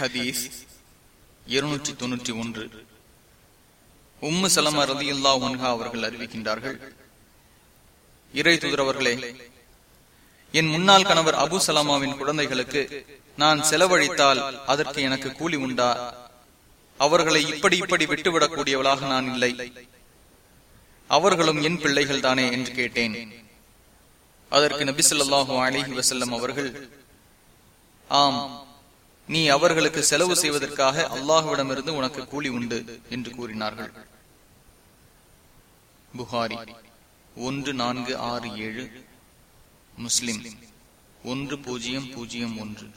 ஹதீஸ் இருநூற்றி தொன்னூற்றி ஒன்று. உம்மு சலமா ரதி அல்லா ஒன்ஹா அவர்கள் அறிவிக்கின்றார்கள் இறை தூதரவர்களே என் முன்னாள் கணவர் அபு சலாமாவின் குழந்தைகளுக்கு நான் செலவழித்தால் அதற்கு எனக்கு கூலி உண்டா? அவர்களை இப்படி இப்படி விட்டுவிடக்கூடியவளாக நான் இல்லை. அவர்களும் என் பிள்ளைகள் தானே? என்று கேட்டேன். அதற்கு நபிசல்லாஹு அலிஹி வசல்லம் அவர்கள் ஆம் நீ அவர்களுக்கு செலவு செய்வதற்காக அல்லாஹுவிடமிருந்து உனக்கு கூலி உண்டு என்று கூறினார்கள். புகாரி ஒன்று நான்கு ஆறு ஏழு முஸ்லிம் ஒன்று பூஜ்ஜியம் பூஜ்ஜியம் ஒன்று.